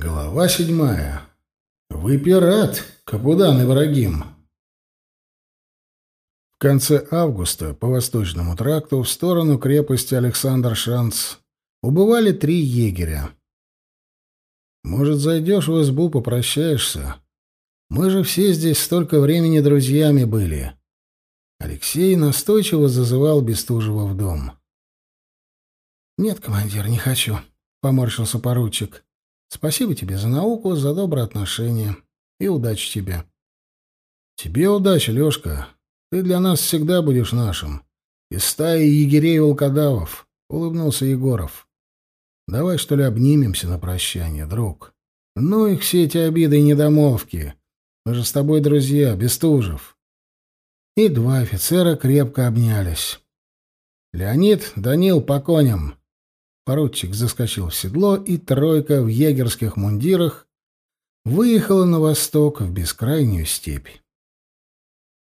Глава седьмая. Вы пират, Капудан Ибрагим. В конце августа по Восточному тракту в сторону крепости Александр Шанц убывали три егеря. Может, зайдешь в избу, попрощаешься? Мы же все здесь столько времени друзьями были. Алексей настойчиво зазывал Бестужева в дом. «Нет, командир, не хочу», — поморщился поручик. Спасибо тебе за науку, за доброе отношение. И удачи тебе. Тебе удачи, Лёшка. Ты для нас всегда будешь нашим. Из стаи егерей-волкодавов, — улыбнулся Егоров. Давай, что ли, обнимемся на прощание, друг. Ну их все эти обиды и недомовки. Мы же с тобой друзья, Бестужев. И два офицера крепко обнялись. Леонид, Данил по коням. Поручик заскочил в седло, и тройка в егерских мундирах выехала на восток в бескрайнюю степь.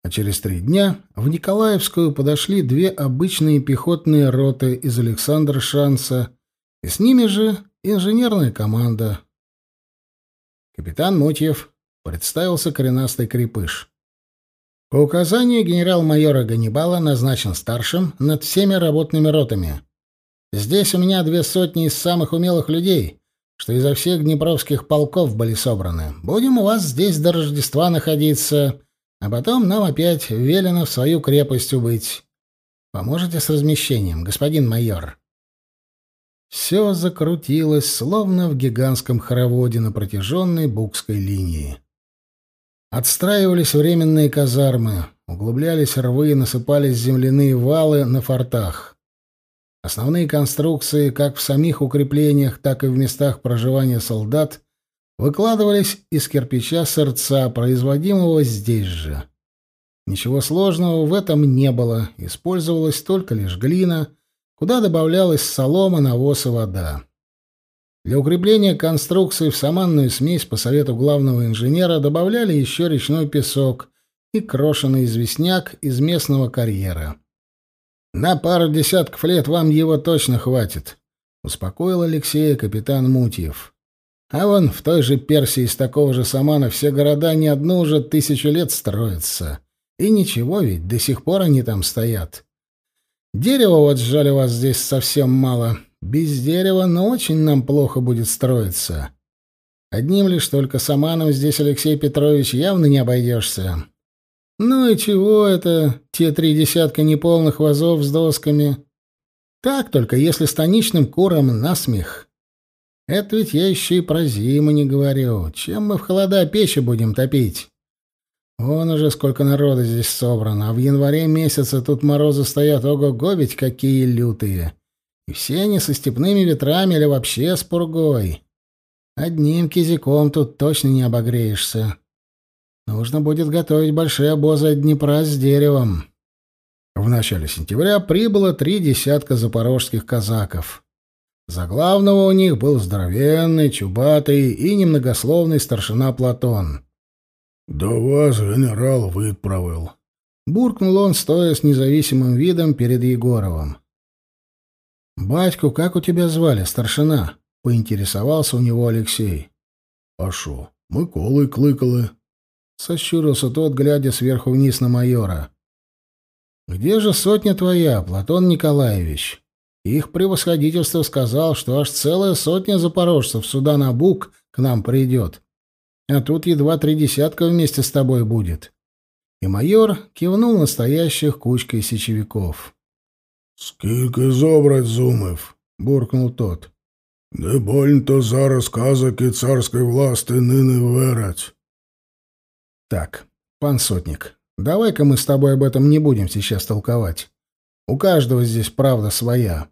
А через три дня в Николаевскую подошли две обычные пехотные роты из Александра Шанса, и с ними же инженерная команда. Капитан Мутьев представился коренастый крепыш. По указанию генерал-майора Ганнибала назначен старшим над всеми работными ротами. Здесь у меня две сотни из самых умелых людей, что изо всех днепровских полков были собраны. Будем у вас здесь до Рождества находиться, а потом нам опять велено в свою крепость убыть. Поможете с размещением, господин майор?» Все закрутилось, словно в гигантском хороводе на протяженной Букской линии. Отстраивались временные казармы, углублялись рвы, насыпались земляные валы на фортах. Основные конструкции, как в самих укреплениях, так и в местах проживания солдат, выкладывались из кирпича сырца, производимого здесь же. Ничего сложного в этом не было, использовалась только лишь глина, куда добавлялась солома, навоз и вода. Для укрепления конструкции в саманную смесь по совету главного инженера добавляли еще речной песок и крошеный известняк из местного карьера. На пару десятков лет вам его точно хватит, успокоил Алексея капитан Мутьев. А вон в той же Персии из такого же самана все города не одну уже тысячу лет строятся. И ничего ведь, до сих пор они там стоят. Дерева вот сжали вас здесь совсем мало. Без дерева, но очень нам плохо будет строиться. Одним лишь только саманом здесь, Алексей Петрович, явно не обойдешься. Ну и чего это, те три десятка неполных вазов с досками? Так только, если станичным курам насмех. Это ведь я еще и про зиму не говорю. Чем мы в холода печи будем топить? Вон уже сколько народа здесь собрано, а в январе месяце тут морозы стоят, ого-го, ведь какие лютые. И все они со степными ветрами или вообще с пургой. Одним кизиком тут точно не обогреешься. Нужно будет готовить большие обозы от Днепра с деревом. В начале сентября прибыло три десятка запорожских казаков. За главного у них был здоровенный, чубатый и немногословный старшина Платон. «Да вас генерал выправил», — буркнул он, стоя с независимым видом перед Егоровым. «Батьку, как у тебя звали, старшина?» — поинтересовался у него Алексей. «А шо, Миколой кликали», Сощурился тот, глядя сверху вниз на майора. «Где же сотня твоя, Платон Николаевич?» Их превосходительство сказал, что аж целая сотня запорожцев сюда на Бук к нам придет. А тут едва три десятка вместе с тобой будет. И майор кивнул настоящих кучкой сечевиков. — Скільки зобрать зумив? — буркнул тот. — Не больно-то зараз казаки царской власти ныне верать. Так, пан сотник, давай-ка мы с тобой об этом не будем сейчас толковать. У каждого здесь правда своя.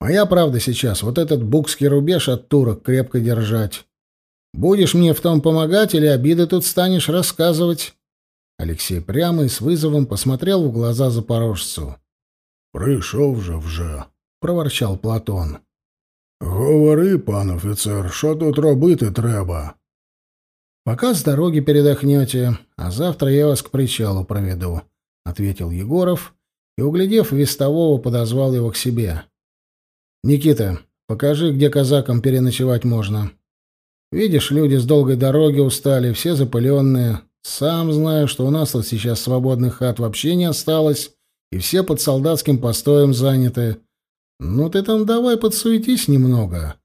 Моя правда сейчас вот этот букский рубеж от турок крепко держать. Будешь мне в том помогать или обиды тут станешь рассказывать?» Алексей прямо и с вызовом посмотрел в глаза запорожцу. «Прийшов же вже», — проворчал Платон. «Говори, пан офіцер, що тут робити треба?» «Пока с дороги передохнете, а завтра я вас к причалу проведу», — ответил Егоров и, углядев вестового, подозвал его к себе. «Никита, покажи, где казакам переночевать можно». Видишь, люди с долгой дороги устали, все запыленные. Сам знаю, что у нас тут сейчас свободных хат вообще не осталось, и все под солдатским постоем заняты. Ну ты там давай подсуетись немного.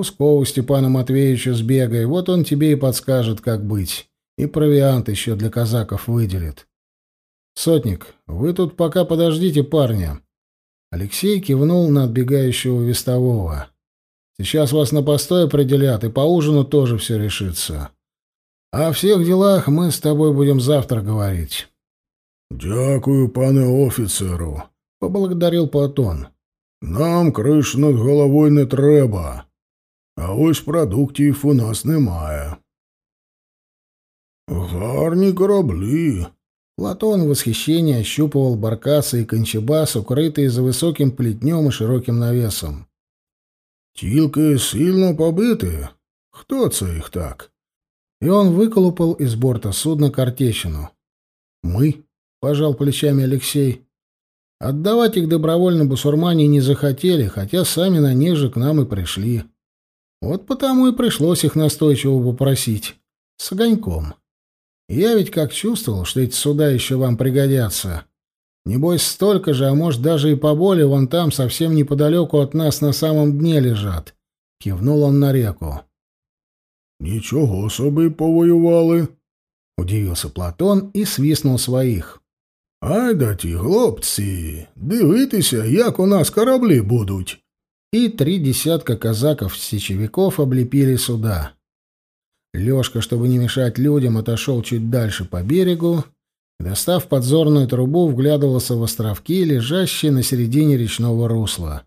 Кускову Степану Матвеевичу сбегай, вот он тебе и подскажет, как быть. И провиант еще для казаков выделит. Сотник, вы тут пока подождите парня. Алексей кивнул на отбегающего вестового. Сейчас вас на постой определят, и по ужину тоже все решится. О всех делах мы с тобой будем завтра говорить. Дякую, пане офіцеру, поблагодарил Платон. Нам криш над головою не треба, а ось продуктів у нас немає. Гарні кораблі. Платон в восхищении ощупывал баркасы и кончебас, укрытые за высоким плетнем и широким навесом. Тільки сильно побиті. Хто це їх так? И он выколупал из борта судна картечину. «Мы?» — пожал плечами Алексей. «Отдавать их добровольно бусурмане не захотели, хотя сами на них же к нам и пришли. Вот потому и пришлось их настойчиво попросить. С огоньком. Я ведь как чувствовал, что эти суда еще вам пригодятся. Небось, столько же, а может, даже и поболее, вон там, совсем неподалеку от нас, на самом дне лежат». Кивнул он на реку. Нічого собі повоювали, удивился Платон і свиснул своїх. Ай да ті, хлопці, дивитися, як у нас кораблі будуть. И три десятка казаков-сечевиков облепили суда. Лёшка, чтобы не мешать людям, отошел чуть дальше по берегу достав подзорную трубу, вглядывался в островки, лежащие на середине речного русла.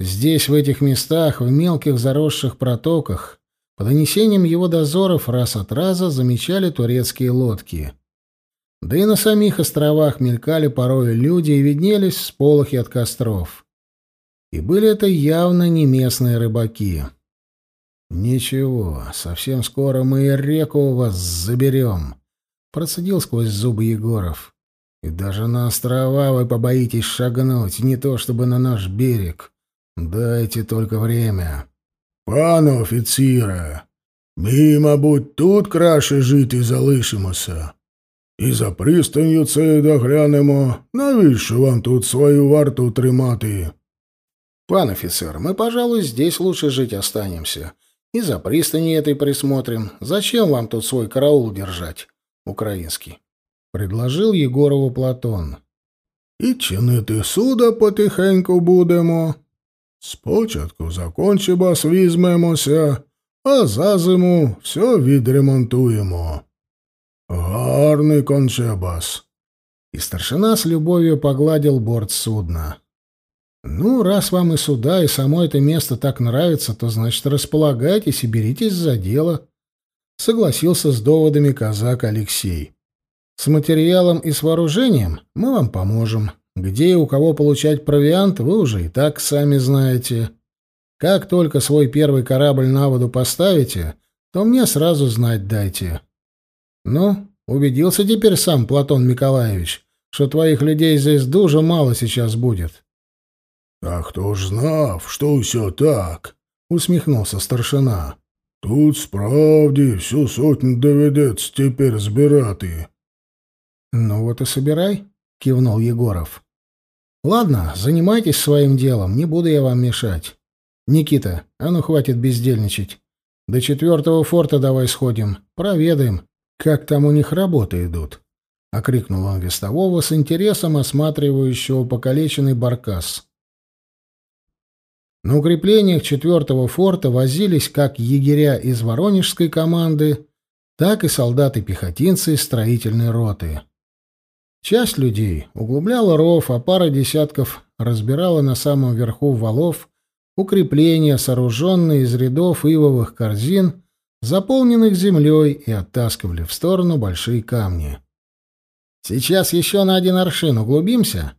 Здесь, в этих местах, в мелких заросших протоках, по донесениям его дозоров раз от раза замечали турецкие лодки. Да и на самих островах мелькали порой люди и виднелись всполохи от костров. И были это явно не местные рыбаки. «Ничего, совсем скоро мы и реку у вас заберем», — процедил сквозь зубы Егоров. «И даже на острова вы побоитесь шагнуть, не то чтобы на наш берег. Дайте только время». Пане офіціре, ми, мабуть, тут краще жити залишимося. І за пристанью це доглянемо. Навіщо вам тут свою варту тримати? Пан офицер, мы, пожалуй, здесь лучше жить останемся. И за пристани этой присмотрим. Зачем вам тут свой караул держать, украинский? Предложил Егорову Платон. І чинити суда потихеньку будемо. Спочатку за кончебас візьмемося, а за зиму все відремонтуємо. Гарний кончебас. И старшина с любовью погладил борт судна. «Ну, раз вам и суда, и само это место так нравится, то, значит, располагайтесь и беритесь за дело», — согласился с доводами казак Алексей. «С материалом и с вооружением мы вам поможем. Где и у кого получать провиант, вы уже и так сами знаете. Как только свой первый корабль на воду поставите, то мне сразу знать дайте. Ну, убедился теперь сам Платон Николаевич, что твоих людей здесь дуже мало сейчас будет. — А хто ж знав, що все так? — усміхнувся старшина. — Тут справді всю сотню доведеться тепер збирати. — Ну вот и собирай, — кивнул Егоров. Ладно, занимайтесь своим делом, не буду я вам мешать. Никита, а ну хватит бездельничать. До четвертого форта давай сходим, проведаем, как там у них работы идут. — окрикнул он вестового с интересом осматривающего покалеченный баркас. На укреплениях четвертого форта возились как егеря из воронежской команды, так и солдаты-пехотинцы из строительной роты. Часть людей углубляла ров, а пара десятков разбирала на самом верху валов укрепления, сооруженные из рядов ивовых корзин, заполненных землей, и оттаскивали в сторону большие камни. «Сейчас еще на один аршин углубимся,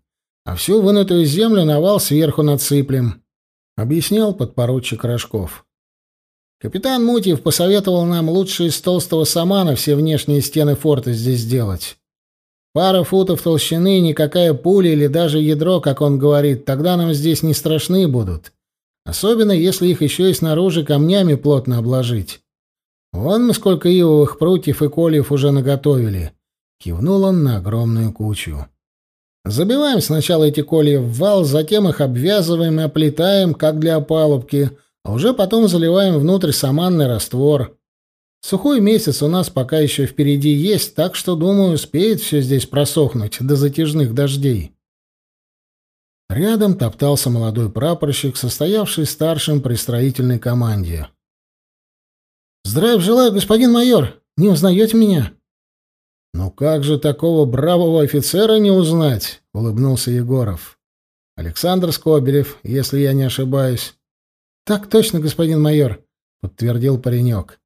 а всю вынутую землю на вал сверху надсыплем», — объяснял подпоручик Рожков. «Капитан Мутьев посоветовал нам лучше из толстого самана все внешние стены форта здесь сделать». Пара футов толщины, никакая пуля или даже ядро, как он говорит, тогда нам здесь не страшны будут. Особенно, если их еще и снаружи камнями плотно обложить. Вон мы сколько ивовых прутьев и кольев уже наготовили. Кивнул он на огромную кучу. Забиваем сначала эти колья в вал, затем их обвязываем и оплетаем, как для опалубки, а уже потом заливаем внутрь саманный раствор. Сухой месяц у нас пока еще впереди есть, так что, думаю, успеет все здесь просохнуть до затяжных дождей. Рядом топтался молодой прапорщик, состоявший старшим при строительной команде. «Здравия желаю, господин майор! Не узнаете меня?» «Ну как же такого бравого офицера не узнать?» — улыбнулся Егоров. «Александр Скобелев, если я не ошибаюсь». «Так точно, господин майор», — подтвердил паренек.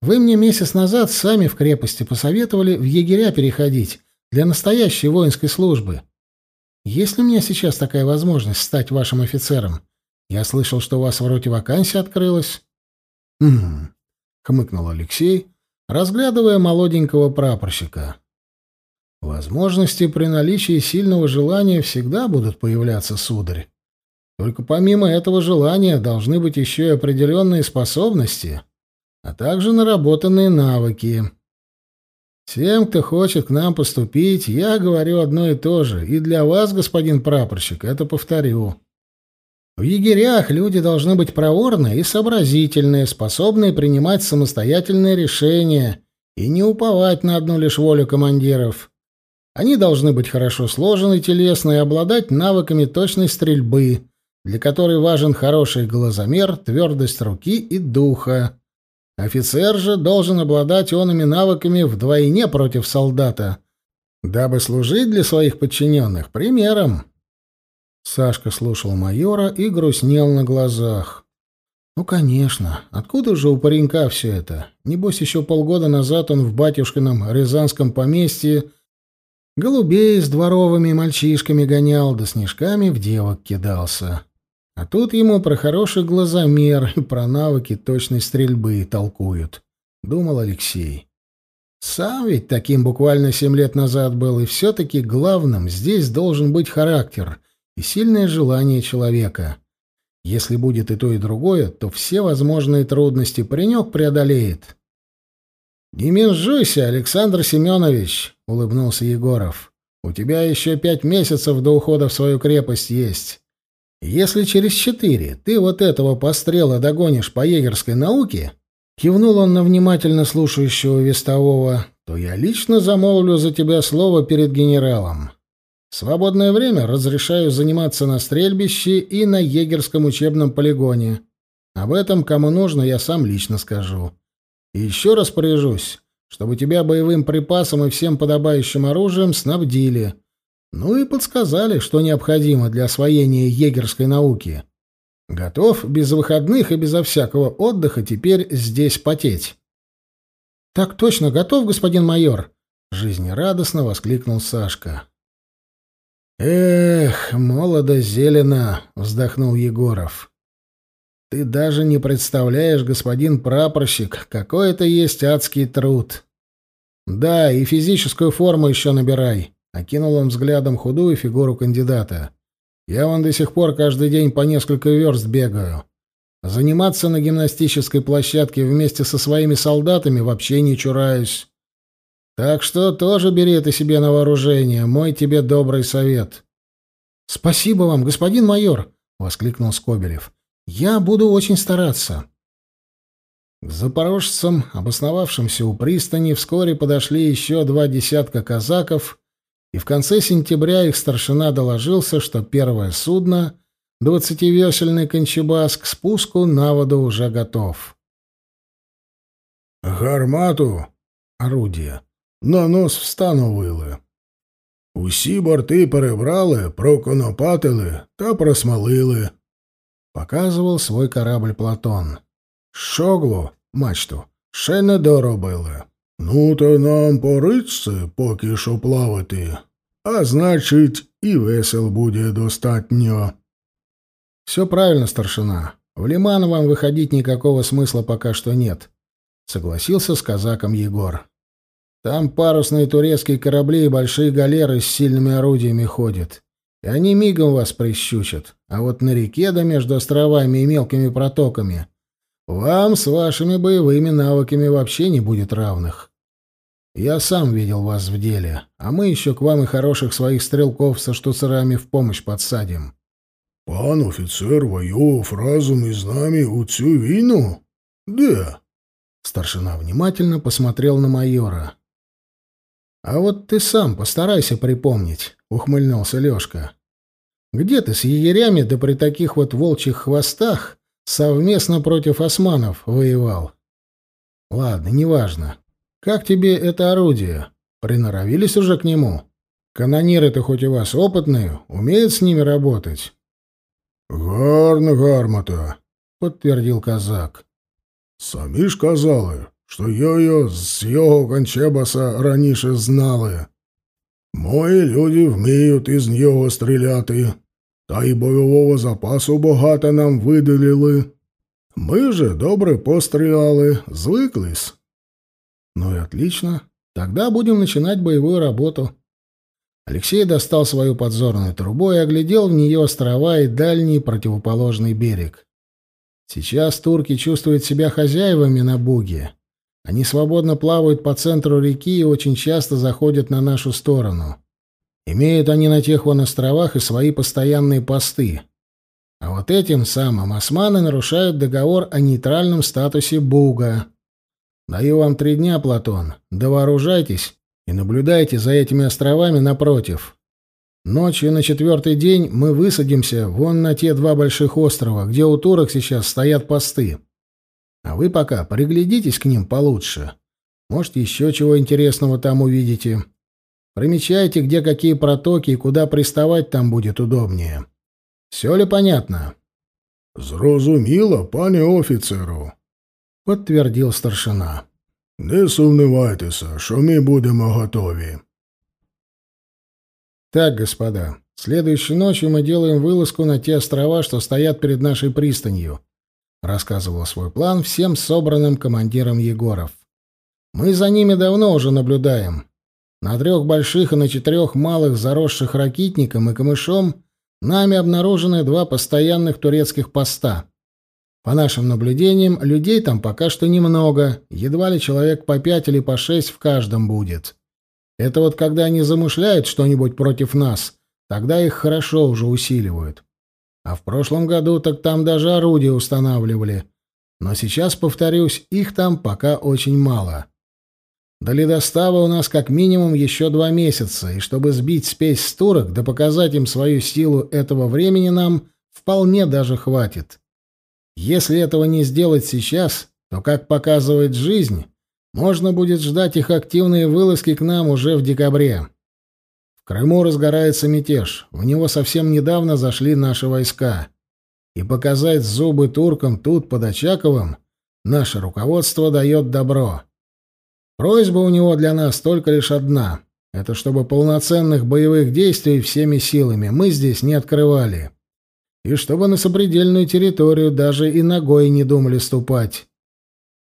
«Вы мне месяц назад сами в крепости посоветовали в егеря переходить для настоящей воинской службы. Есть ли у меня сейчас такая возможность стать вашим офицером? Я слышал, что у вас вроде вакансия открылась». «Хм...» — хмыкнул Алексей, разглядывая молоденького прапорщика. «Возможности при наличии сильного желания всегда будут появляться, сударь. Только помимо этого желания должны быть еще и определенные способности, а также наработанные навыки. Всем, кто хочет к нам поступить, я говорю одно и то же, и для вас, господин прапорщик, это повторю. В егерях люди должны быть проворные и сообразительные, способные принимать самостоятельные решения и не уповать на одну лишь волю командиров. Они должны быть хорошо сложены телесно и обладать навыками точной стрельбы, для которой важен хороший глазомер, твердость руки и духа. Офицер же должен обладать онными навыками вдвойне против солдата, дабы служить для своих подчиненных примером. Сашка слушал майора и грустнел на глазах. Ну, конечно, откуда же у паренька все это? Небось, еще полгода назад он в батюшкином рязанском поместье голубей с дворовыми мальчишками гонял, да снежками в девок кидался. А тут ему про хороший глазомер и про навыки точной стрельбы толкуют, — думал Алексей. Сам ведь таким буквально семь лет назад был, и все-таки главным здесь должен быть характер и сильное желание человека. Если будет и то, и другое, то все возможные трудности паренек преодолеет. «Не менжуйся, Александр Семенович», — улыбнулся Егоров. «У тебя еще пять месяцев до ухода в свою крепость есть». Если через четыре ты вот этого пострела догонишь по егерской науке, кивнул он на внимательно слушающего вестового, то я лично замолвлю за тебя слово перед генералом. Свободное время разрешаю заниматься на стрельбище и на егерском учебном полигоне. Об этом, кому нужно, я сам лично скажу. И еще распоряжусь, чтобы тебя боевым припасом и всем подобающим оружием снабдили — ну и подсказали, что необходимо для освоения егерской науки. Готов без выходных и безо всякого отдыха теперь здесь потеть. Так точно готов, господин майор, жизнерадостно воскликнул Сашка. Эх, молодо зелено, вздохнул Егоров. Ты даже не представляешь, господин прапорщик, какой это есть адский труд. Да, и физическую форму еще набирай. Окинул он взглядом худую фигуру кандидата. «Я вон до сих пор каждый день по несколько верст бегаю. Заниматься на гимнастической площадке вместе со своими солдатами вообще не чураюсь. Так что тоже бери это себе на вооружение, мой тебе добрый совет». «Спасибо вам, господин майор!» — воскликнул Скобелев. «Я буду очень стараться». К запорожцам, обосновавшимся у пристани, вскоре подошли еще два десятка казаков и в конце сентября их старшина доложился, что первое судно, двадцативесельный кончебас, к спуску на воду уже готов. «Гармату!» — орудие «На нос встановили. Усі борти перебрали, проконопатили та просмолили», — показывал свой корабль Платон. «Щоглу, мачту, ще не доробили». Ну, то нам по річці поки що плавати, а значить, і весел буде достатньо. Все правильно, старшина. В Лиман вам выходить никакого смысла пока что нет, согласился с казаком Егор. Там парусные турецкие корабли и большие галеры с сильными орудиями ходят. И они мигом вас прищучат. А вот на реке да между островами и мелкими протоками Вам с вашими боевыми навыками вообще не будет равных. Я сам видел вас в деле, а мы еще к вам и хороших своих стрелков со штуцерами в помощь подсадим. Пан офіцер воював разом із нами у цю війну? Де? Старшина внимательно посмотрел на майора. «А вот ты сам постарайся припомнить», — ухмыльнулся Лёшка. «Где ты с егерями, да при таких вот волчьих хвостах, совместно против османов воевал?» «Ладно, неважно. Как тебе это орудие? Приноровились уже к нему? Канониры-то хоть у вас опытные, умеют с ними работать?» «Гарно, гармата», — подтвердил казак. «Самі ж казали, що його з його кончебаса раніше знали. Мої люди вміють із нього стріляти, та й бойового запасу багато нам виділили. Ми же добре постріляли, звиклись». «Ну и отлично. Тогда будем начинать боевую работу». Алексей достал свою подзорную трубу и оглядел в нее острова и дальний противоположный берег. Сейчас турки чувствуют себя хозяевами на Буге. Они свободно плавают по центру реки и очень часто заходят на нашу сторону. Имеют они на тех вон островах и свои постоянные посты. А вот этим самым османы нарушают договор о нейтральном статусе Буга. Даю вам три дня, Платон. Довооружайтесь и наблюдайте за этими островами напротив. Ночью на четвертый день мы высадимся вон на те два больших острова, где у турок сейчас стоят посты. А вы пока приглядитесь к ним получше. Может, еще чего интересного там увидите. Примечайте, где какие протоки и куда приставать там будет удобнее. Все ли понятно? Зрозуміло, пане офіцеру, подтвердил старшина. Не сумнівайтеся, що ми будемо готові. Так, господа, следующей ночью мы делаем вылазку на те острова, что стоят перед нашей пристанью, рассказывал свой план всем собранным командирам Егоров. Мы за ними давно уже наблюдаем. На трех больших и на четырех малых, заросших ракитником и камышом, нами обнаружены два постоянных турецких поста. По нашим наблюдениям, людей там пока что немного, едва ли человек по пять или по шесть в каждом будет. Это вот когда они замышляют что-нибудь против нас, тогда их хорошо уже усиливают. А в прошлом году так там даже орудия устанавливали. Но сейчас, повторюсь, их там пока очень мало. До ледостава у нас как минимум еще два месяца, и чтобы сбить спесь с турок да показать им свою силу этого времени нам вполне даже хватит. Если этого не сделать сейчас, то, как показывает жизнь, можно будет ждать их активные вылазки к нам уже в декабре. Крыму разгорается мятеж, в него совсем недавно зашли наши войска. И показать зубы туркам тут, под Очаковым, наше руководство дает добро. Просьба у него для нас только лишь одна — это чтобы полноценных боевых действий всеми силами мы здесь не открывали и чтобы на сопредельную территорию даже и ногой не думали ступать.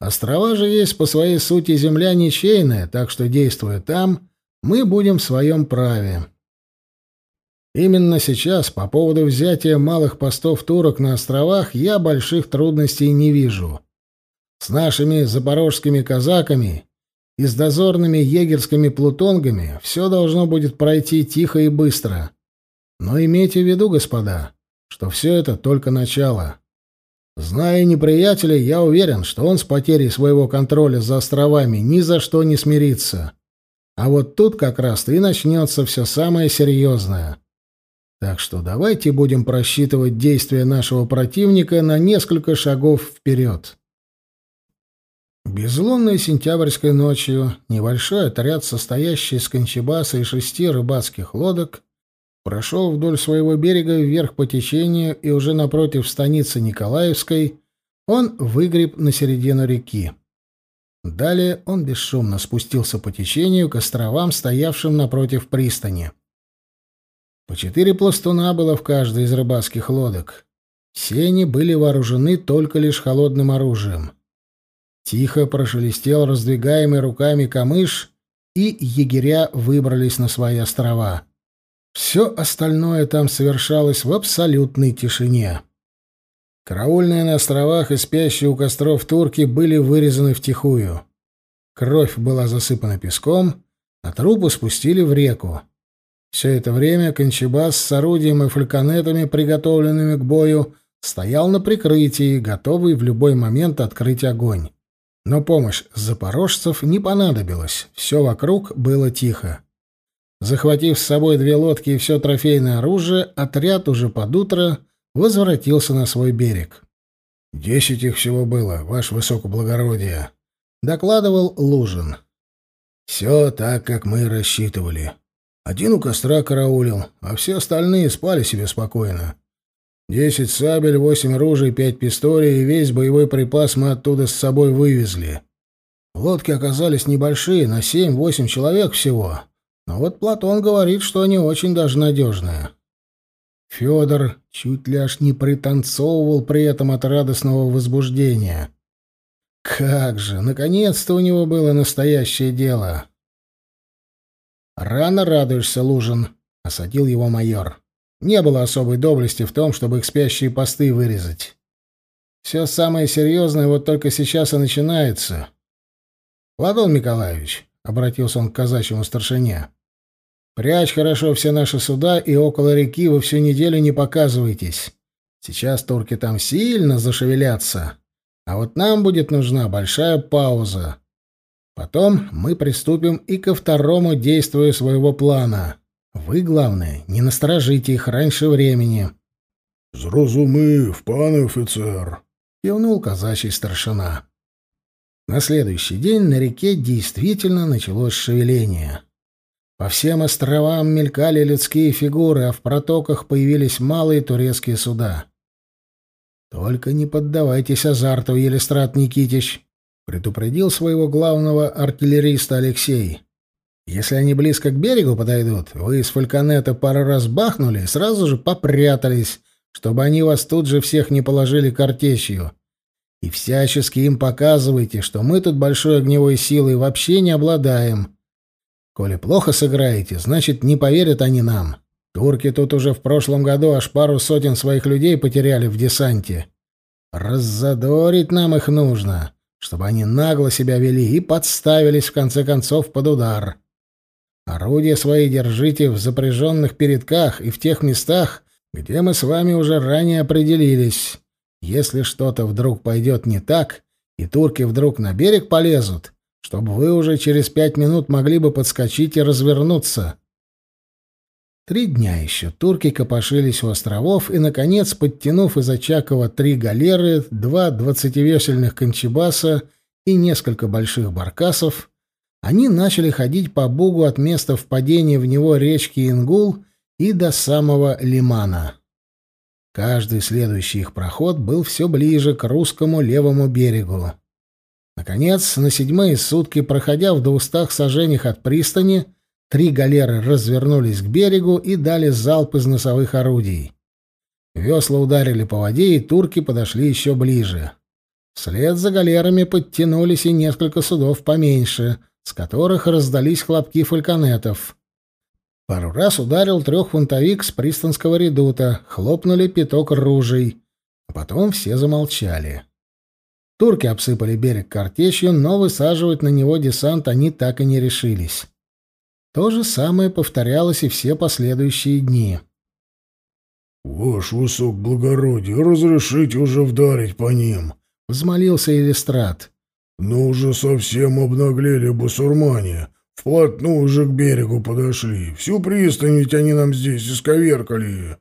Острова же есть по своей сути земля ничейная, так что, действуя там, мы будем в своем праве. Именно сейчас, по поводу взятия малых постов турок на островах, я больших трудностей не вижу. С нашими запорожскими казаками и с дозорными егерскими плутонгами все должно будет пройти тихо и быстро. Но имейте в виду, господа, что все это только начало. Зная неприятеля, я уверен, что он с потерей своего контроля за островами ни за что не смирится. А вот тут как раз-то и начнется все самое серьезное. Так что давайте будем просчитывать действия нашего противника на несколько шагов вперед. Безлунной сентябрьской ночью небольшой отряд, состоящий из кончебаса и шести рыбацких лодок, прошел вдоль своего берега вверх по течению, и уже напротив станицы Николаевской он выгреб на середину реки. Далее он бесшумно спустился по течению к островам, стоявшим напротив пристани. По четыре пластуна было в каждой из рыбацких лодок. Все они были вооружены только лишь холодным оружием. Тихо прошелестел раздвигаемый руками камыш, и егеря выбрались на свои острова. Все остальное там совершалось в абсолютной тишине. Караульные на островах и спящие у костров турки были вырезаны втихую. Кровь была засыпана песком, а трупы спустили в реку. Все это время Кончебас с орудием и фальконетами, приготовленными к бою, стоял на прикрытии, готовый в любой момент открыть огонь. Но помощь запорожцев не понадобилась, все вокруг было тихо. Захватив с собой две лодки и все трофейное оружие, отряд уже под утро возвратился на свой берег. «Десять их всего было, ваше высокоблагородие», — докладывал Лужин. «Все так, как мы рассчитывали. Один у костра караулил, а все остальные спали себе спокойно. Десять сабель, восемь ружей, пять пистолей и весь боевой припас мы оттуда с собой вывезли. Лодки оказались небольшие, на семь-восемь человек всего. Но вот Платон говорит, что они очень даже надежные. Федор чуть ли аж не пританцовывал при этом от радостного возбуждения. Как же, наконец-то у него было настоящее дело. «Рано радуешься, Лужин», — осадил его майор. Не было особой доблести в том, чтобы их спящие посты вырезать. Все самое серьезное вот только сейчас и начинается. «Платон Николаевич», — обратился он к казачьему старшине, — «прячь хорошо все наши суда и около реки вы всю неделю не показывайтесь. Сейчас турки там сильно зашевелятся, а вот нам будет нужна большая пауза. Потом мы приступим и ко второму действию своего плана». Вы, главное, не насторожите их раньше времени. — Зрозумив, пан офицер, — кивнул казачий старшина. На следующий день на реке действительно началось шевеление. По всем островам мелькали людские фигуры, а в протоках появились малые турецкие суда. «Только не поддавайтесь азарту, Елистрат Никитич», — предупредил своего главного артиллериста Алексей. Если они близко к берегу подойдут, вы из фальконета пару раз бахнули и сразу же попрятались, чтобы они вас тут же всех не положили картечью. И всячески им показывайте, что мы тут большой огневой силой вообще не обладаем. Коли плохо сыграете, значит, не поверят они нам. Турки тут уже в прошлом году аж пару сотен своих людей потеряли в десанте. Раззадорить нам их нужно, чтобы они нагло себя вели и подставились в конце концов под удар. Орудия свои держите в запряженных передках и в тех местах, где мы с вами уже ранее определились. Если что-то вдруг пойдет не так, и турки вдруг на берег полезут, чтобы вы уже через пять минут могли бы подскочить и развернуться. Три дня еще турки копошились у островов и, наконец, подтянув из Очакова три галеры, два двадцативесельных кончебаса и несколько больших баркасов, они начали ходить по Бугу от места впадения в него речки Ингул и до самого Лимана. Каждый следующий их проход был все ближе к русскому левому берегу. Наконец, на седьмые сутки, проходя в двухстах сажениях от пристани, три галеры развернулись к берегу и дали залп из носовых орудий. Весла ударили по воде, и турки подошли еще ближе. Вслед за галерами подтянулись и несколько судов поменьше, с которых раздались хлопки фальконетов. Пару раз ударил трехфунтовик с пристанского редута, хлопнули пяток ружей, а потом все замолчали. Турки обсыпали берег картечью, но высаживать на него десант они так и не решились. То же самое повторялось и все последующие дни. — Ваш высок благородие, разрешите уже вдарить по ним, — взмолился Элистрат. «Ну уже совсем обнаглели бусурмане. Вплотную уже к берегу подошли. Всю пристань ведь они нам здесь исковеркали.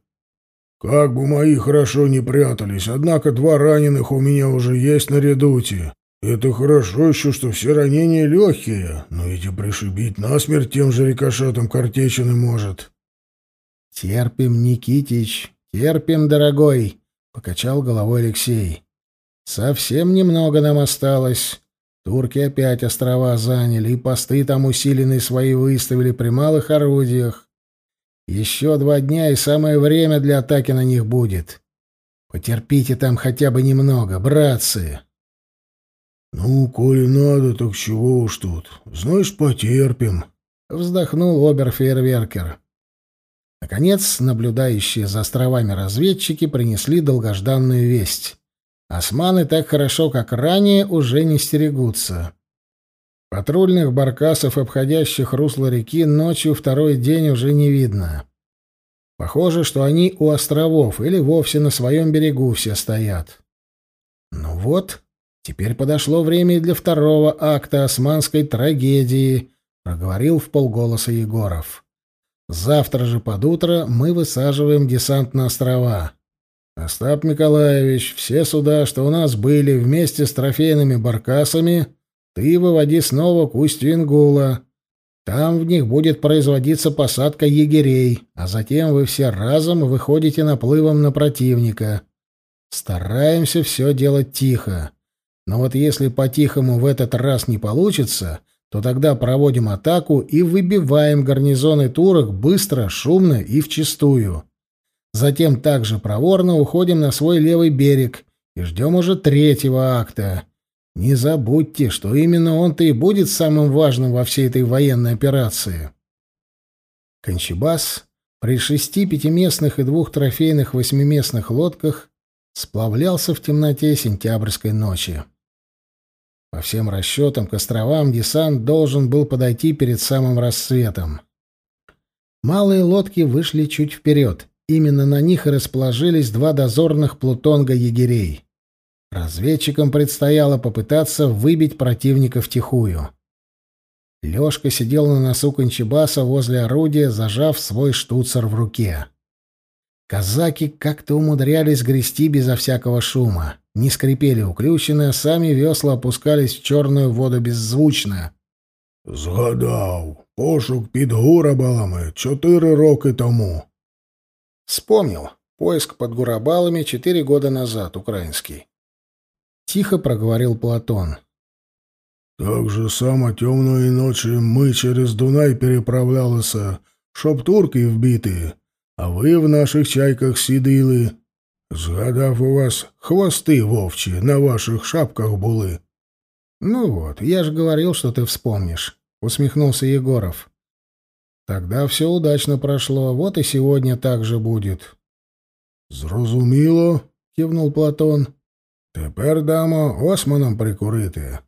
Как бы мои хорошо не прятались, однако два раненых у меня уже есть на редуте. Это хорошо еще, что все ранения легкие, но ведь и пришибить насмерть тем же рикошетом картечины может». «Терпим, Никитич, терпим, дорогой», — покачал головой Алексей. «Совсем немного нам осталось». Турки опять острова заняли, и посты там усиленные свои выставили при малых орудиях. Еще два дня, и самое время для атаки на них будет. Потерпите там хотя бы немного, братцы. — Ну, коли надо, так чего уж тут. Знаешь, потерпим, — вздохнул оберфейерверкер. Наконец, наблюдающие за островами разведчики принесли долгожданную весть. Османы так хорошо, как ранее, уже не стерегутся. Патрульных баркасов, обходящих русло реки, ночью второй день уже не видно. Похоже, что они у островов или вовсе на своем берегу все стоят. Ну вот, теперь подошло время для второго акта османской трагедии, проговорил в полголоса Егоров. Завтра же под утро мы высаживаем десант на острова. Остап Николаевич, все суда, что у нас были вместе с трофейными баркасами, ты выводи снова к устью Ингула. Там в них будет производиться посадка егерей, а затем вы все разом выходите наплывом на противника. Стараемся все делать тихо. Но вот если по-тихому в этот раз не получится, то тогда проводим атаку и выбиваем гарнизоны турок быстро, шумно и вчистую. Затем также проворно уходим на свой левый берег и ждем уже третьего акта. Не забудьте, что именно он-то и будет самым важным во всей этой военной операции. Кончебас при шести пятиместных и двух трофейных восьмиместных лодках сплавлялся в темноте сентябрьской ночи. По всем расчетам, к островам десант должен был подойти перед самым рассветом. Малые лодки вышли чуть вперед. Именно на них и расположились два дозорных плутонга егерей. Разведчикам предстояло попытаться выбить противника втихую. Лёшка сидел на носу Кончебаса возле орудия, зажав свой штуцер в руке. Казаки как-то умудрялись грести безо всякого шума. Не скрипели уключены, а сами весла опускались в черную воду беззвучно. «Згадав, пошук під Гурабалами чотири роки тому». Вспомнил. Поиск под Гурабалами четыре года назад, украинский. Тихо проговорил Платон. «Так же само темної ночі ми через Дунай переправлялися, щоб турки вбити, а ви в наших чайках сиділи. Згадав, у вас хвости вовчі на ваших шапках були». «Ну вот, я же говорил, что ты вспомнишь», — усмехнулся Егоров. «Тогда все удачно прошло, вот и сегодня так же будет». «Зрозуміло», — кивнул Платон. «Тепер дамо османом прикурити».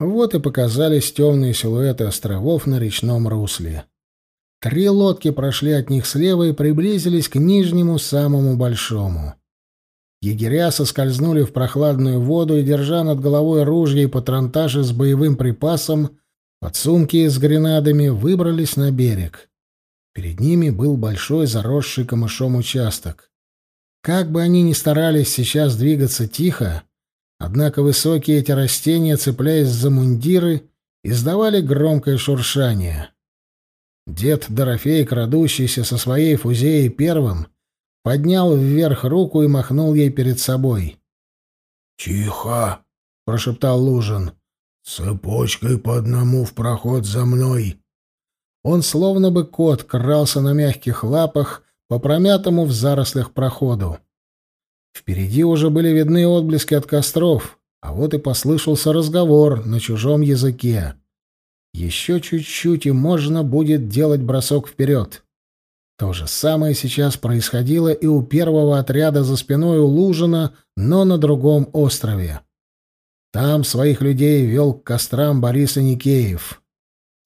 Вот и показались темные силуэты островов на речном русле. Три лодки прошли от них слева и приблизились к нижнему, самому большому. Егеря соскользнули в прохладную воду и, держа над головой ружья и патронташи с боевым припасом, под сумки с гренадами выбрались на берег. Перед ними был большой заросший камышом участок. Как бы они ни старались сейчас двигаться тихо, однако высокие эти растения, цепляясь за мундиры, издавали громкое шуршание. Дед Дорофей, крадущийся со своей фузеей первым, поднял вверх руку и махнул ей перед собой. «Тихо!» — прошептал Лужин. «Цепочкой по одному в проход за мной!» Он, словно бы кот, крался на мягких лапах по промятому в зарослях проходу. Впереди уже были видны отблески от костров, а вот и послышался разговор на чужом языке. Еще чуть-чуть, и можно будет делать бросок вперед. То же самое сейчас происходило и у первого отряда за спиной у Лужина, но на другом острове. Там своих людей вел к кострам Борис Никеев.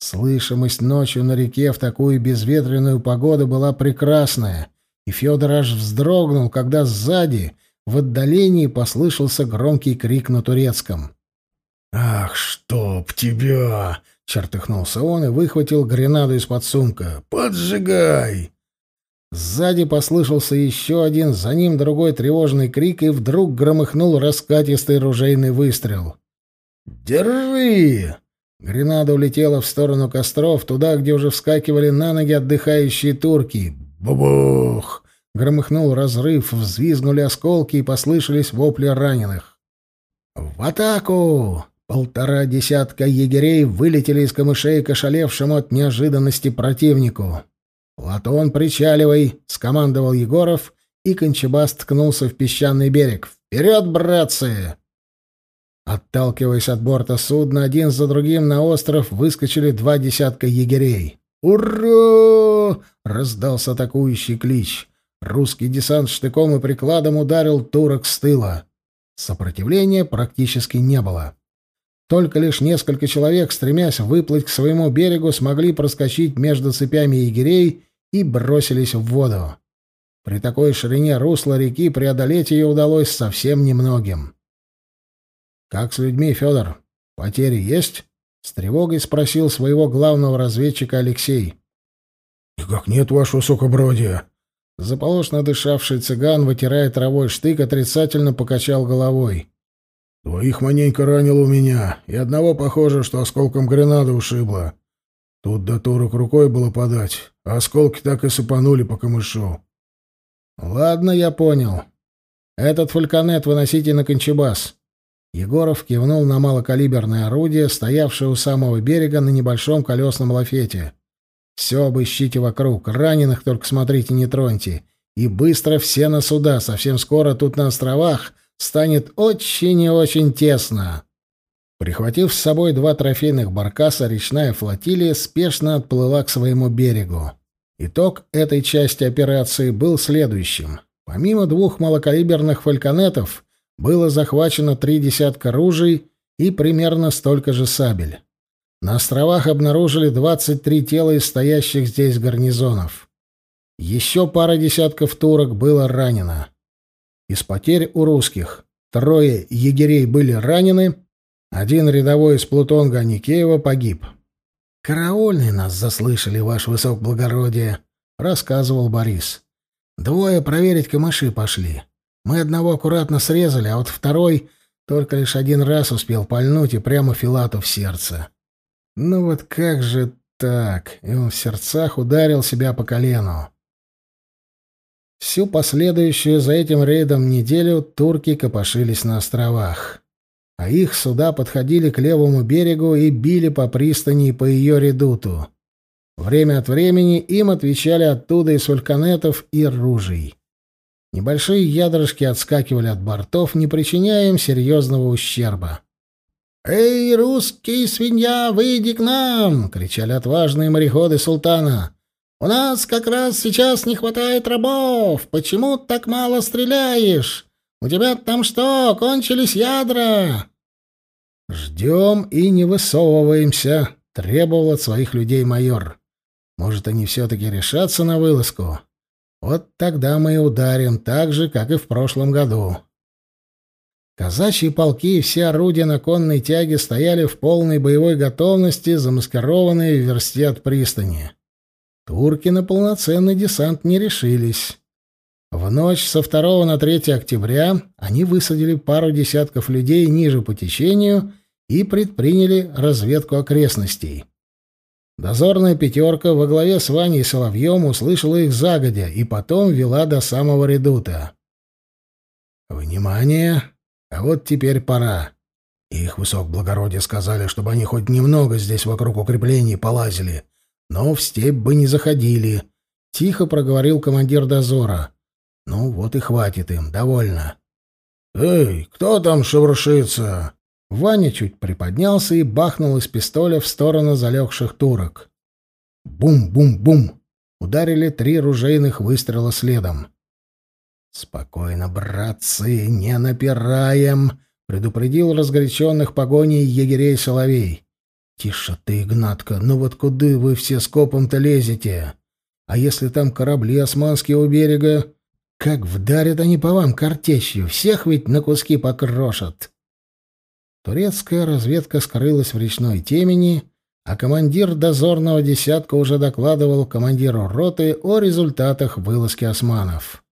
Слышимость ночью на реке в такую безветренную погоду была прекрасная, и Федор аж вздрогнул, когда сзади, в отдалении, послышался громкий крик на турецком. «Ах, чтоб тебя!» — чертыхнулся он и выхватил гренаду из-под сумка. «Поджигай!» Сзади послышался еще один, за ним другой тревожный крик, и вдруг громыхнул раскатистый ружейный выстрел. «Держи!» Гренада улетела в сторону костров, туда, где уже вскакивали на ноги отдыхающие турки. «Бабух!» Громыхнул разрыв, взвизгнули осколки и послышались вопли раненых. «В атаку!» Полтора десятка егерей вылетели из камышей к ошалевшему от неожиданности противнику. «Платон, причаливай!» — скомандовал Егоров, и Кончебас ткнулся в песчаный берег. «Вперед, братцы!» Отталкиваясь от борта судна, один за другим на остров выскочили два десятка егерей. «Ура!» — раздался атакующий клич. Русский десант штыком и прикладом ударил турок с тыла. Сопротивления практически не было. Только лишь несколько человек, стремясь выплыть к своему берегу, смогли проскочить между цепями егерей и бросились в воду. При такой ширине русла реки преодолеть ее удалось совсем немногим. «Как с людьми, Федор? Потери есть?» — с тревогой спросил своего главного разведчика Алексей. «Никак нет, ваше высокобродие». Заполошно дышавший цыган, вытирая травой штык, отрицательно покачал головой. Двоих маненько ранило у меня, и одного, похоже, что осколком гренады ушибло. Тут до турок рукой было подать, а осколки так и сыпанули по камышу. «Ладно, я понял. Этот фальконет выносите на кончебас». Егоров кивнул на малокалиберное орудие, стоявшее у самого берега на небольшом колесном лафете. «Все обыщите вокруг, раненых только смотрите, не троньте. И быстро все на суда, совсем скоро тут на островах станет очень и очень тесно. Прихватив с собой два трофейных баркаса, речная флотилия спешно отплыла к своему берегу. Итог этой части операции был следующим. Помимо двух малокалиберных фальконетов, было захвачено три десятка ружей и примерно столько же сабель. На островах обнаружили 23 тела из стоящих здесь гарнизонов. Еще пара десятков турок было ранено. Из потерь у русских трое егерей были ранены, один рядовой из Плутонга Аникеева погиб. «Караульные нас заслышали, ваше высокоблагородие», — рассказывал Борис. «Двое проверить камыши пошли. Мы одного аккуратно срезали, а вот второй только лишь один раз успел пальнуть и прямо Филату в сердце. Ну вот как же так?» И он в сердцах ударил себя по колену. Всю последующую за этим рейдом неделю турки копошились на островах. А их суда подходили к левому берегу и били по пристани и по ее редуту. Время от времени им отвечали оттуда из фальконетов и ружей. Небольшие ядрышки отскакивали от бортов, не причиняя им серьезного ущерба. «Эй, русский свинья, выйди к нам!» — кричали отважные мореходы султана. У нас как раз сейчас не хватает рабов. Почему так мало стреляешь? У тебя там что, кончились ядра?» «Ждем и не высовываемся», — требовал от своих людей майор. «Может, они все-таки решатся на вылазку? Вот тогда мы и ударим так же, как и в прошлом году». Казачьи полки и все орудия на конной тяге стояли в полной боевой готовности, замаскированные в версте от пристани. Турки на полноценный десант не решились. В ночь со 2 на 3 октября они высадили пару десятков людей ниже по течению и предприняли разведку окрестностей. Дозорная пятерка во главе с Ваней Соловьем услышала их загодя и потом вела до самого редута. «Внимание! А вот теперь пора!» Их высокоблагородие сказали, чтобы они хоть немного здесь вокруг укреплений полазили, но в степь бы не заходили, — тихо проговорил командир дозора. Ну вот и хватит им, довольно. «Эй, кто там шебрушится?» Ваня чуть приподнялся и бахнул из пистоля в сторону залегших турок. Бум-бум-бум! Ударили три ружейных выстрела следом. «Спокойно, братцы, не напираем!» — предупредил разгоряченных погоней егерей Соловей. «Тише ты, Игнатка, ну вот куда вы все скопом-то лезете? А если там корабли османские у берега? Как вдарят они по вам картечью, всех ведь на куски покрошат!» Турецкая разведка скрылась в речной темени, а командир дозорного десятка уже докладывал командиру роты о результатах вылазки османов.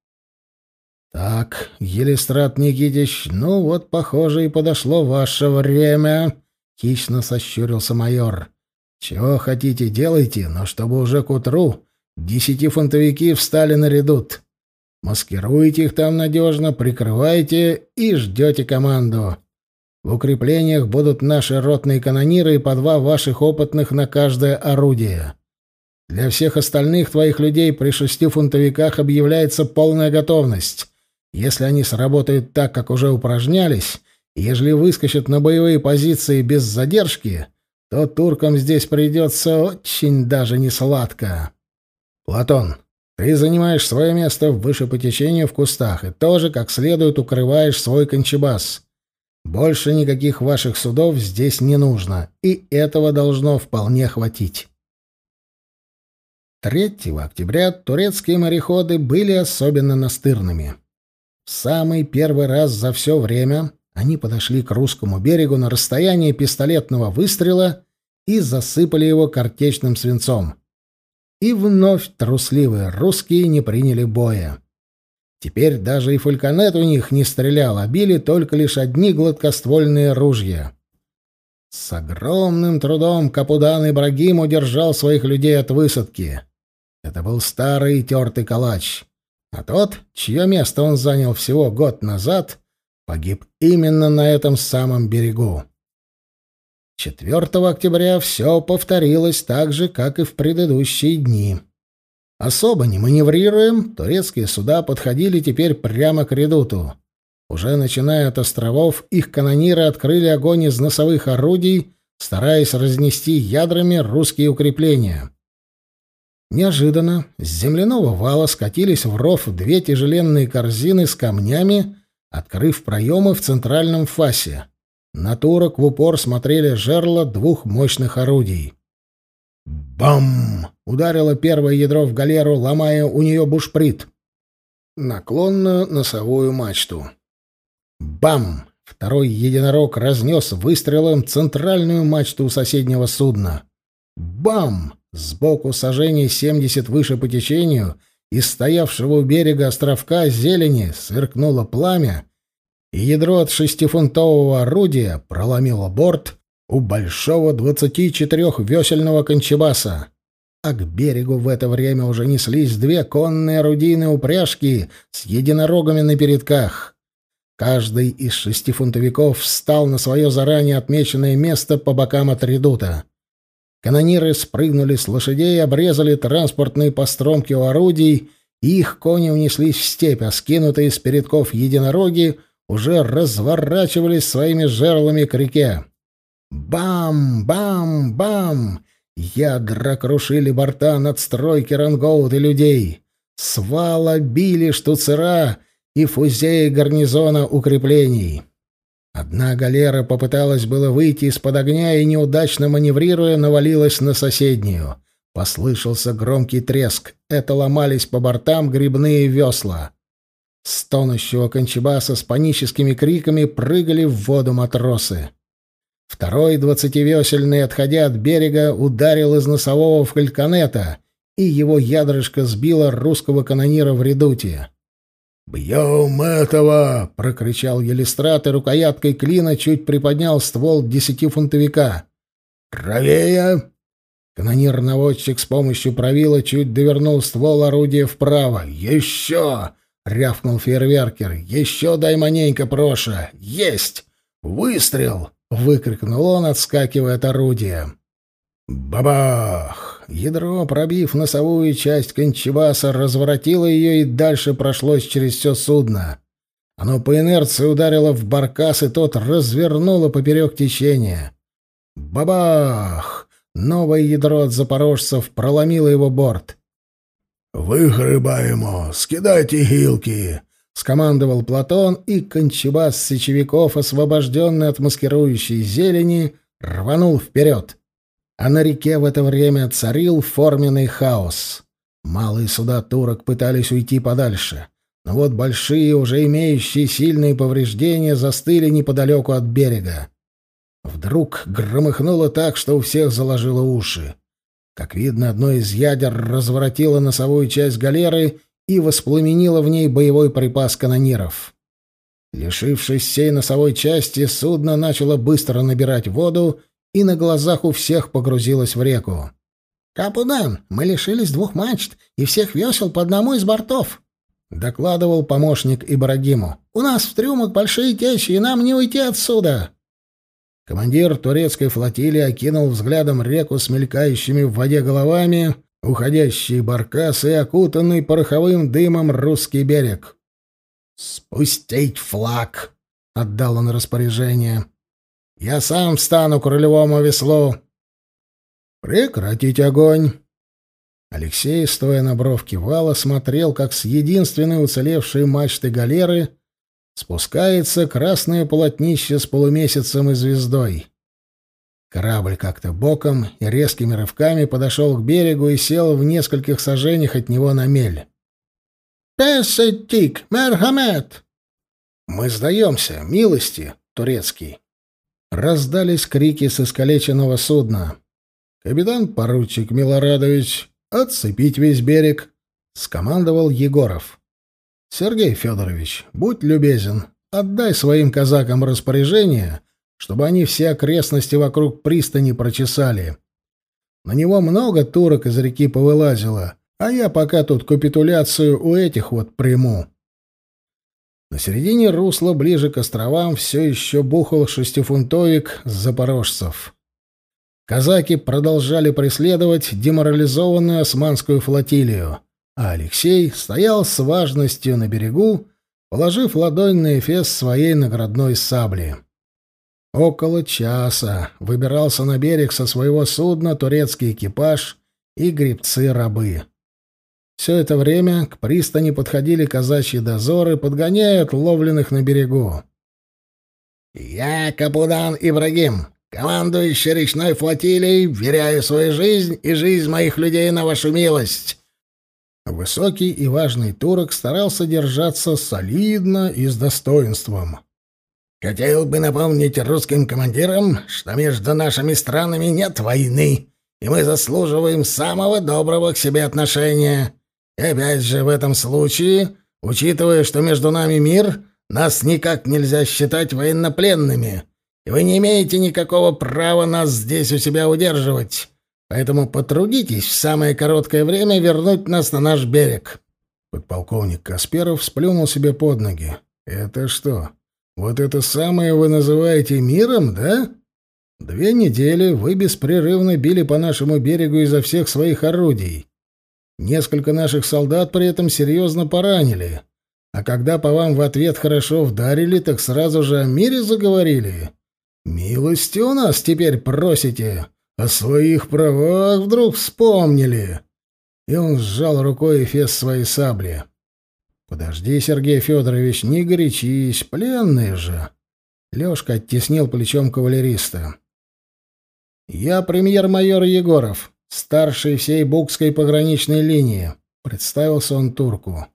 «Так, Елистрат Никитич, ну вот, похоже, и подошло ваше время», Хищно сощурился майор. «Чего хотите, делайте, но чтобы уже к утру десятифунтовики встали на редут. Маскируйте их там надежно, прикрывайте и ждете команду. В укреплениях будут наши ротные канониры и по два ваших опытных на каждое орудие. Для всех остальных твоих людей при шести фунтовиках объявляется полная готовность. Если они сработают так, как уже упражнялись, Ежели выскочат на боевые позиции без задержки, то туркам здесь придется очень даже не сладко. Платон, ты занимаешь свое место выше по течению в кустах и тоже как следует укрываешь свой кончебас. Больше никаких ваших судов здесь не нужно, и этого должно вполне хватить. 3 октября турецкие мореходы были особенно настырными. В самый первый раз за все время они подошли к русскому берегу на расстояние пистолетного выстрела и засыпали его картечным свинцом. И вновь трусливые русские не приняли боя. Теперь даже и фальконет у них не стрелял, а били только лишь одни гладкоствольные ружья. С огромным трудом Капудан Ибрагим удержал своих людей от высадки. Это был старый тертый калач. А тот, чье место он занял всего год назад, погиб именно на этом самом берегу. 4 октября все повторилось так же, как и в предыдущие дни. Особо не маневрируем, турецкие суда подходили теперь прямо к редуту. Уже начиная от островов, их канониры открыли огонь из носовых орудий, стараясь разнести ядрами русские укрепления. Неожиданно с земляного вала скатились в ров две тяжеленные корзины с камнями, открыв проемы в центральном фасе. На турок в упор смотрели жерла двух мощных орудий. Бам! Ударило первое ядро в галеру, ломая у нее бушприт. Наклонную носовую мачту. Бам! Второй единорог разнес выстрелом центральную мачту у соседнего судна. Бам! Сбоку сажений 70 выше по течению из стоявшего у берега островка зелени сверкнуло пламя, и ядро от шестифунтового орудия проломило борт у большого 24-весельного кончебаса. А к берегу в это время уже неслись две конные орудийные упряжки с единорогами на передках. Каждый из шестифунтовиков встал на свое заранее отмеченное место по бокам от редута. Канониры спрыгнули с лошадей, обрезали транспортные постромки у орудий, и их кони унеслись в степь, а скинутые с передков единороги уже разворачивались своими жерлами к реке. Бам-бам-бам! Ядра крушили борта надстройки рангоут и людей. Свала били штуцера и фузеи гарнизона укреплений. Одна галера попыталась было выйти из-под огня и, неудачно маневрируя, навалилась на соседнюю. Послышался громкий треск. Это ломались по бортам грибные весла. С тонущего кончебаса с паническими криками прыгали в воду матросы. Второй двадцативесельный, отходя от берега, ударил из носового фальконета, и его ядрышко сбило русского канонира в редуте. «Бьем этого!» — прокричал Елистрат, и рукояткой клина чуть приподнял ствол десятифунтовика. «Правее!» Канонир-наводчик с помощью правила чуть довернул ствол орудия вправо. «Еще!» — рявкнул фейерверкер. «Еще дай маненько, Проша! Есть! Выстрел!» — выкрикнул он, отскакивая от орудия. Бабах! Ядро, пробив носовую часть кончебаса, разворотило ее и дальше прошлось через все судно. Оно по инерции ударило в баркас, и тот развернуло поперек течения. Бабах! Новое ядро от запорожцев проломило его борт. «Выхрыбаемо! Скидайте гилки!» — скомандовал Платон, и кончебас сечевиков, освобожденный от маскирующей зелени, рванул вперед. А на реке в это время царил форменный хаос. Малые суда турок пытались уйти подальше, но вот большие, уже имеющие сильные повреждения, застыли неподалеку от берега. Вдруг громыхнуло так, что у всех заложило уши. Как видно, одно из ядер разворотило носовую часть галеры и воспламенила в ней боевой припас канониров. Лишившись всей носовой части, судно начало быстро набирать воду и на глазах у всех погрузилось в реку. «Капудан, мы лишились двух мачт и всех весел по одному из бортов», — докладывал помощник Ибрагиму. «У нас в трюмах большие течи, и нам не уйти отсюда». Командир турецкой флотилии окинул взглядом реку с мелькающими в воде головами уходящие баркасы и окутанный пороховым дымом русский берег. «Спустить флаг!» — отдал он распоряжение. «Я сам встану к рулевому веслу. Прекратить огонь!» Алексей, стоя на бровке вала, смотрел, как с единственной уцелевшей мачты галеры спускается красное полотнище с полумесяцем и звездой. Корабль как-то боком и резкими рывками подошел к берегу и сел в нескольких сажениях от него на мель. «Песетик, Мерхамед!» «Мы сдаемся, милости, турецкий!» Раздались крики с искалеченного судна. «Капитан-поручик Милорадович, отцепить весь берег!» — скомандовал Егоров. «Сергей Федорович, будь любезен, отдай своим казакам распоряжение, чтобы они все окрестности вокруг пристани прочесали. На него много турок из реки повылазило, а я пока тут капитуляцию у этих вот приму». На середине русла, ближе к островам, все еще бухал шестифунтовик с запорожцев. Казаки продолжали преследовать деморализованную османскую флотилию, а Алексей стоял с важностью на берегу, положив ладонь на эфес своей наградной сабли. Около часа выбирался на берег со своего судна турецкий экипаж и гребцы-рабы. Все это время к пристани подходили казачьи дозоры, подгоняя отловленных на берегу. «Я Капудан Ибрагим, командующий речной флотилией, веряю свою жизнь и жизнь моих людей на вашу милость». Высокий и важный турок старался держаться солидно и с достоинством. «Хотел бы напомнить русским командирам, что между нашими странами нет войны, и мы заслуживаем самого доброго к себе отношения». И опять же, в этом случае, учитывая, что между нами мир, нас никак нельзя считать военнопленными, и вы не имеете никакого права нас здесь у себя удерживать. Поэтому потрудитесь в самое короткое время вернуть нас на наш берег». Подполковник Касперов сплюнул себе под ноги. «Это что, вот это самое вы называете миром, да? Две недели вы беспрерывно били по нашему берегу изо всех своих орудий. Несколько наших солдат при этом серьезно поранили. А когда по вам в ответ хорошо вдарили, так сразу же о мире заговорили. Милости у нас теперь просите. О своих правах вдруг вспомнили. И он сжал рукой эфес своей сабли. «Подожди, Сергей Федорович, не горячись, пленные же!» Лёшка оттеснил плечом кавалериста. «Я премьер-майор Егоров старший всей Букской пограничной линии, представился он турку.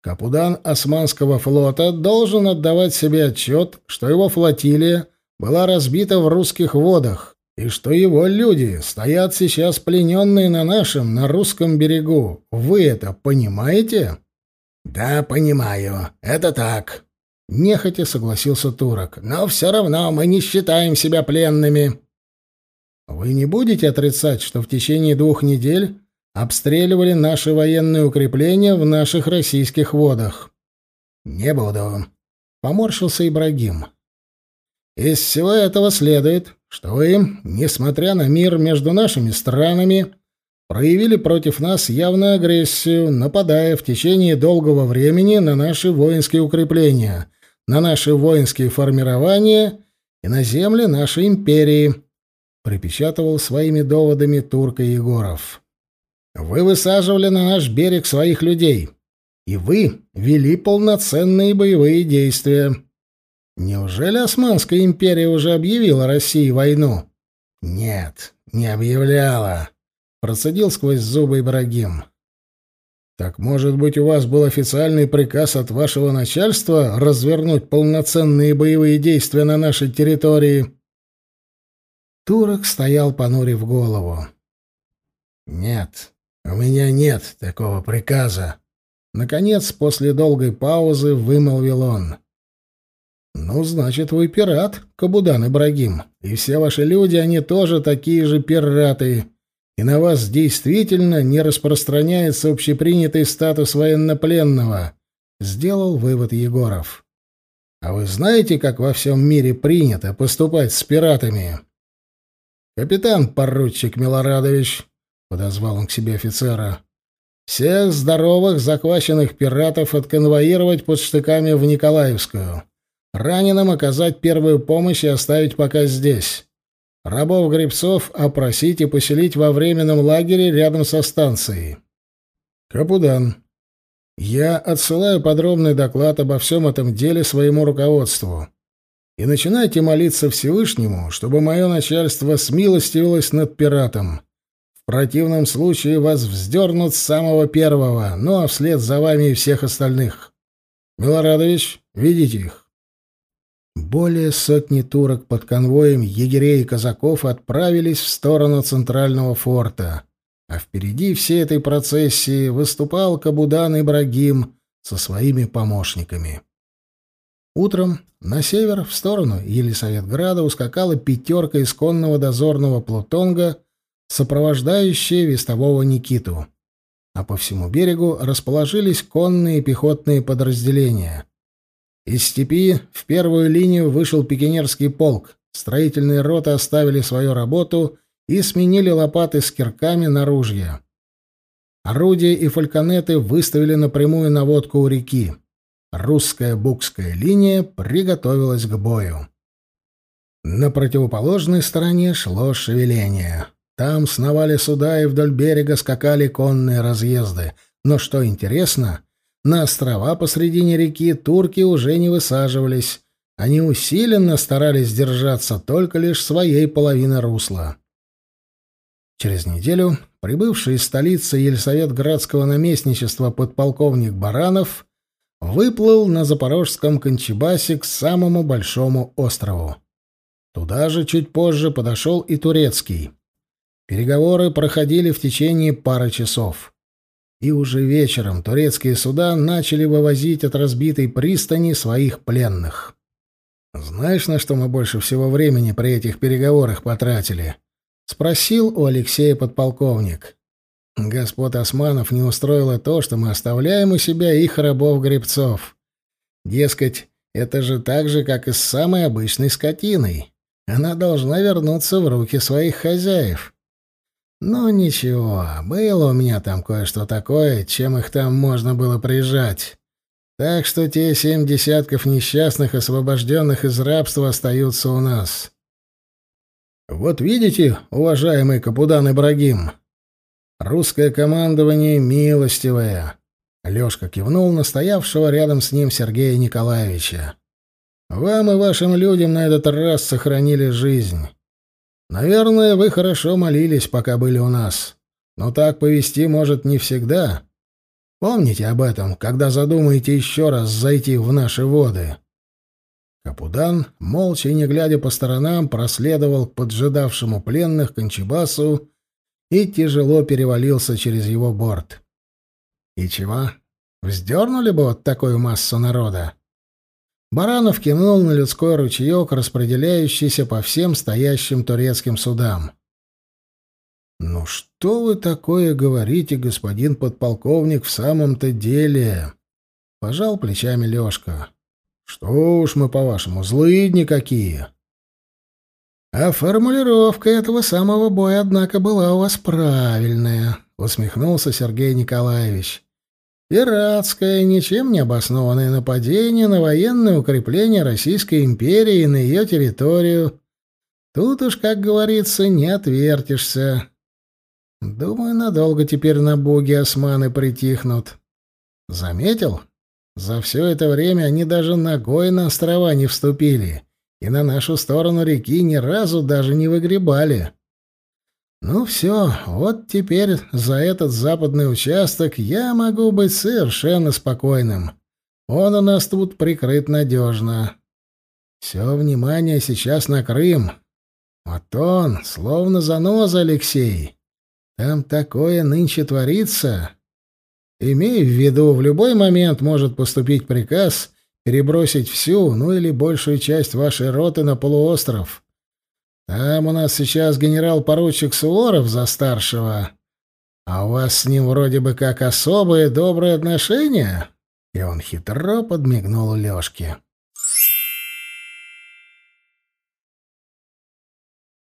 Капудан Османского флота должен отдавать себе отчет, что его флотилия была разбита в русских водах, и что его люди стоят сейчас плененные на нашем, на русском берегу. Вы это понимаете? Да, понимаю. Это так. Нехотя согласился турок. Но все равно мы не считаем себя пленными. Вы не будете отрицать, что в течение двух недель обстреливали наши военные укрепления в наших российских водах? Не буду. Поморщился Ибрагим. Из всего этого следует, что вы, несмотря на мир между нашими странами, проявили против нас явную агрессию, нападая в течение долгого времени на наши воинские укрепления, на наши воинские формирования и на земли нашей империи припечатывал своими доводами турка Егоров. Вы высаживали на наш берег своих людей, и вы вели полноценные боевые действия. Неужели Османская империя уже объявила России войну? Нет, не объявляла, процедил сквозь зубы Ибрагим. Так, может быть, у вас был официальный приказ от вашего начальства развернуть полноценные боевые действия на нашей территории? Турок стоял, понурив голову. «Нет, у меня нет такого приказа». Наконец, после долгой паузы, вымолвил он. «Ну, значит, вы пират, Кабудан Ибрагим, и все ваши люди, они тоже такие же пираты, и на вас действительно не распространяется общепринятый статус военнопленного», — сделал вывод Егоров. «А вы знаете, как во всем мире принято поступать с пиратами?» «Капитан-поручик Милорадович», — подозвал он к себе офицера, — «всех здоровых захваченных пиратов отконвоировать под штыками в Николаевскую, раненым оказать первую помощь и оставить пока здесь. Рабов-гребцов опросить и поселить во временном лагере рядом со станцией. Капудан. Я отсылаю подробный доклад обо всем этом деле своему руководству. И начинайте молиться Всевышнему, чтобы мое начальство смилостивилось над пиратом. В противном случае вас вздернут с самого первого, ну а вслед за вами и всех остальных. Милорадович, ведите их. Более сотни турок под конвоем егерей и казаков отправились в сторону центрального форта, а впереди всей этой процессии выступал Кабудан Ибрагим со своими помощниками. Утром на север, в сторону Елисаветграда, ускакала пятерка исконного дозорного Плутонга, сопровождающая вестового Никиту. А по всему берегу расположились конные и пехотные подразделения. Из степи в первую линию вышел пикинерский полк. Строительные роты оставили свою работу и сменили лопаты с кирками на ружья. Орудия и фальконеты выставили напрямую наводку у реки. Русская букская линия приготовилась к бою. На противоположной стороне шло шевеление. Там сновали суда и вдоль берега скакали конные разъезды. Но что интересно, на острова посредине реки турки уже не высаживались. Они усиленно старались держаться только лишь своей половины русла. Через неделю прибывший из столицы Елисаветградского наместничества подполковник Баранов выплыл на запорожском Кончебасе к самому большому острову. Туда же чуть позже подошел и турецкий. Переговоры проходили в течение пары часов. И уже вечером турецкие суда начали вывозить от разбитой пристани своих пленных. «Знаешь, на что мы больше всего времени при этих переговорах потратили?» — спросил у Алексея подполковник. «Господ Османов не устроило то, что мы оставляем у себя их рабов-гребцов. Дескать, это же так же, как и с самой обычной скотиной. Она должна вернуться в руки своих хозяев». Ну ничего, было у меня там кое-что такое, чем их там можно было прижать. Так что те семь десятков несчастных, освобожденных из рабства, остаются у нас. Вот видите, уважаемый Капудан Ибрагим, русское командование милостивое. Лёшка кивнул на стоявшего рядом с ним Сергея Николаевича. Вам и вашим людям на этот раз сохранили жизнь. Наверное, вы хорошо молились, пока были у нас. Но так повести может не всегда. Помните об этом, когда задумаете еще раз зайти в наши воды. Капудан, молча и не глядя по сторонам, проследовал к поджидавшему пленных Кончебасу и тяжело перевалился через его борт. И чего? Вздернули бы вот такую массу народа? Баранов кинул на людской ручеек, распределяющийся по всем стоящим турецким судам. «Ну что вы такое говорите, господин подполковник, в самом-то деле?» — пожал плечами Лёшка. «Что уж мы, по-вашему, злые какие?» «А формулировка этого самого боя, однако, была у вас правильная», — усмехнулся Сергей Николаевич. Пиратское, ничем не обоснованное нападение на военное укрепление Российской империи на ее территорию. Тут уж, как говорится, не отвертишься. Думаю, надолго теперь на боги османы притихнут. Заметил? За все это время они даже ногой на острова не вступили и на нашу сторону реки ни разу даже не выгребали. Ну все, вот теперь за этот западный участок я могу быть совершенно спокойным. Он у нас тут прикрыт надежно. Все внимание сейчас на Крым. Вот он, словно заноза, Алексей. Там такое нынче творится. Имей в виду, в любой момент может поступить приказ перебросить всю, ну или большую часть вашей роты на полуостров. Там у нас сейчас генерал-поручик Суворов за старшего, а у вас с ним вроде бы как особые добрые отношения?» И он хитро подмигнул Лёшке.